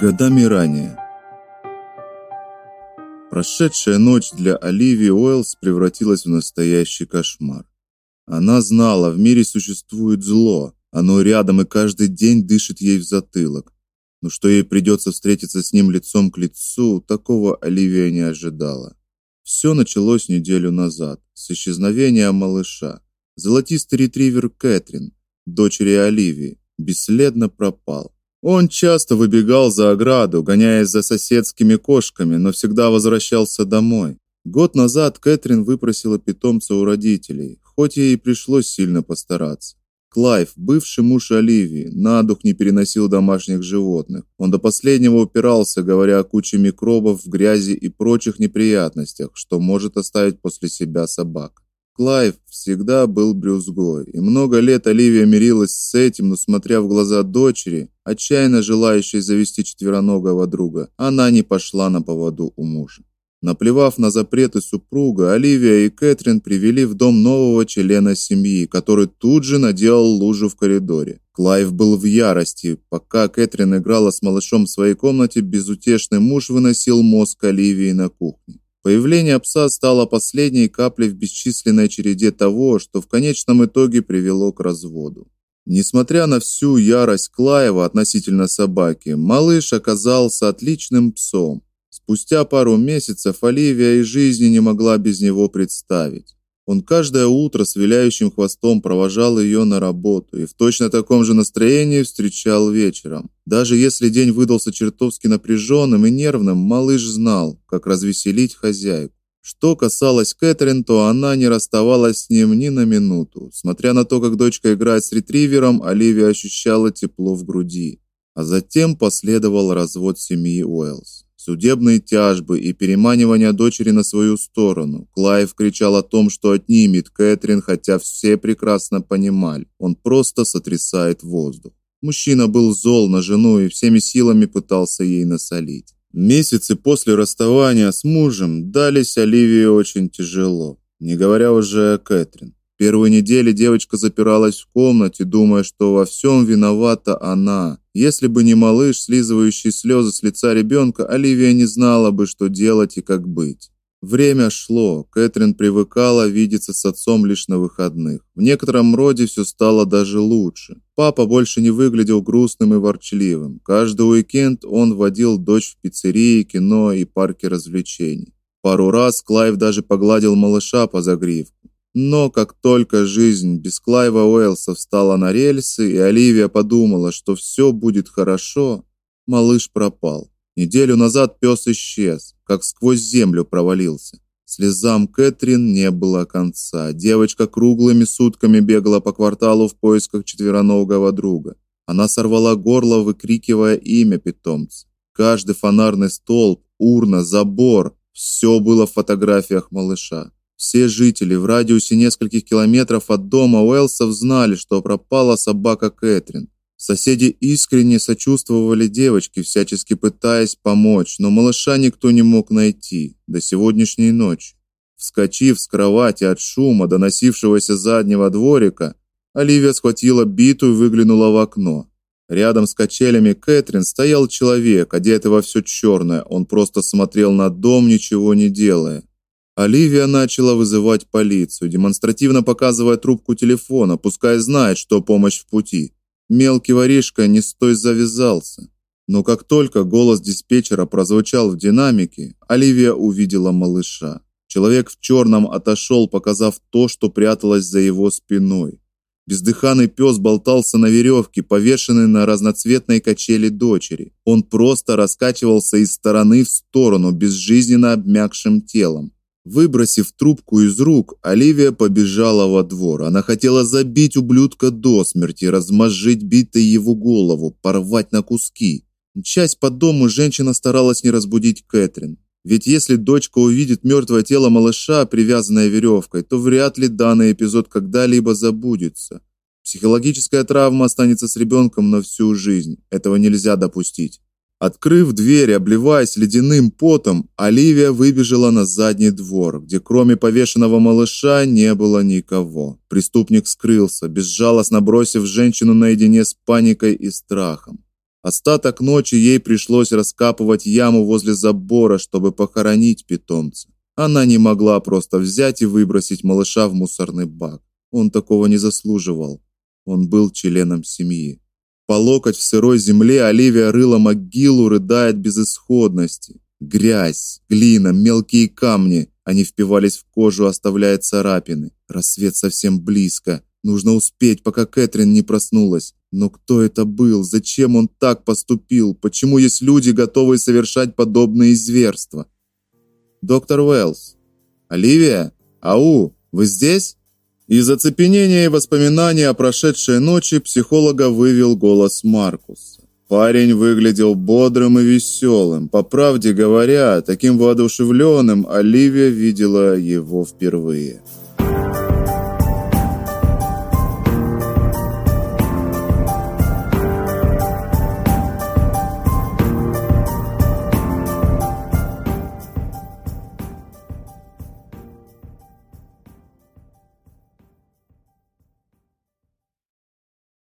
Годами ранее. Прошедшая ночь для Оливии Уэллс превратилась в настоящий кошмар. Она знала, в мире существует зло, оно рядом и каждый день дышит ей в затылок. Но что ей придется встретиться с ним лицом к лицу, такого Оливия не ожидала. Все началось неделю назад, с исчезновения малыша. Золотистый ретривер Кэтрин, дочери Оливии, бесследно пропал. Он часто выбегал за ограду, гоняясь за соседскими кошками, но всегда возвращался домой. Год назад Кэтрин выпросила питомца у родителей, хоть ей и пришлось сильно постараться. Клайв, бывший муж Оливии, на дух не переносил домашних животных. Он до последнего упирался, говоря о куче микробов в грязи и прочих неприятностях, что может оставить после себя собак. Клайв всегда был брюзгой, и много лет Оливия мирилась с этим, но смотря в глаза дочери, отчаянно желающей завести четвероногого друга, она не пошла на поводу у мужа. Наплевав на запреты супруга, Оливия и Кэтрин привели в дом нового члена семьи, который тут же наделал лужу в коридоре. Клайв был в ярости. Пока Кэтрин играла с малышом в своей комнате, безутешный муж выносил мозг Оливии на кухне. Появление пса стало последней каплей в бесчисленной череде того, что в конечном итоге привело к разводу. Несмотря на всю ярость Клаева относительно собаки, малыш оказался отличным псом. Спустя пару месяцев Оливия и жизни не могла без него представить. Он каждое утро с виляющим хвостом провожал ее на работу и в точно таком же настроении встречал вечером. Даже если день выдался чертовски напряженным и нервным, малыш знал, как развеселить хозяйку. Что касалось Кэтрин, то она не расставалась с ним ни на минуту. Смотря на то, как дочка играет с ретривером, Оливия ощущала тепло в груди. А затем последовал развод семьи Уэллс судебные тяжбы и переманивание дочери на свою сторону. Клайв кричал о том, что отнимет Кэтрин, хотя все прекрасно понимали, он просто сотрясает воздух. Мужчина был зол на жену и всеми силами пытался ей насолить. Месяцы после расставания с мужем дались Оливии очень тяжело, не говоря уже о Кэтрин. Первые недели девочка запиралась в комнате, думая, что во всем виновата она. Если бы не малыш, слизывающий слезы с лица ребенка, Оливия не знала бы, что делать и как быть. Время шло. Кэтрин привыкала видеться с отцом лишь на выходных. В некотором роде все стало даже лучше. Папа больше не выглядел грустным и ворчливым. Каждый уикенд он водил дочь в пиццерии, кино и парки развлечений. Пару раз Клайв даже погладил малыша по загривку. Но как только жизнь без Клайва Уэлса встала на рельсы, и Оливия подумала, что все будет хорошо, малыш пропал. Неделю назад пес исчез, как сквозь землю провалился. Слезам Кэтрин не было конца. Девочка круглыми сутками бегала по кварталу в поисках четвероногого друга. Она сорвала горло, выкрикивая имя питомца. Каждый фонарный столб, урна, забор все было в фотографиях малыша. Все жители в радиусе нескольких километров от дома Уэлсов знали, что пропала собака Кэтрин. Соседи искренне сочувствовали девочке, всячески пытаясь помочь, но малыша никто не мог найти до сегодняшней ночи. Вскочив с кровати от шума, доносившегося с заднего дворика, Оливия схватила биту и выглянула в окно. Рядом с качелями Кэтрин стоял человек, одетый во все черное. Он просто смотрел на дом, ничего не делая. Оливия начала вызывать полицию, демонстративно показывая трубку телефона, пускай знает, что помощь в пути. Мелкий воришка не стой завязался. Но как только голос диспетчера прозвучал в динамике, Оливия увидела малыша. Человек в черном отошел, показав то, что пряталось за его спиной. Бездыханный пес болтался на веревке, повешенной на разноцветной качели дочери. Он просто раскачивался из стороны в сторону безжизненно обмякшим телом. Выбросив трубку из рук, Оливия побежала во двор. Она хотела забить ублюдка до смерти, размозжить битой его голову, порвать на куски. Часть по дому женщина старалась не разбудить Кэтрин. Ведь если дочка увидит мертвое тело малыша, привязанное веревкой, то вряд ли данный эпизод когда-либо забудется. Психологическая травма останется с ребенком на всю жизнь. Этого нельзя допустить. Открыв дверь, обливаясь ледяным потом, Оливия выбежала на задний двор, где кроме повешенного малыша не было никого. Преступник скрылся, безжалостно бросив женщину наедине с паникой и страхом. Остаток ночи ей пришлось раскапывать яму возле забора, чтобы похоронить питомца. Она не могла просто взять и выбросить малыша в мусорный бак. Он такого не заслуживал. Он был членом семьи. По локоть в сырой земле Оливия рыла могилу, рыдая от безысходности. Грязь, глина, мелкие камни, они впивались в кожу, оставляя царапины. Рассвет совсем близко. Нужно успеть, пока Кэтрин не проснулась. Но кто это был? Зачем он так поступил? Почему есть люди, готовые совершать подобные зверства? Доктор Уэллс. Оливия? Ау, вы здесь? Из оцепенения и воспоминаний о прошедшей ночи психолога вывел голос Маркуса. Парень выглядел бодрым и веселым. По правде говоря, таким воодушевленным Оливия видела его впервые.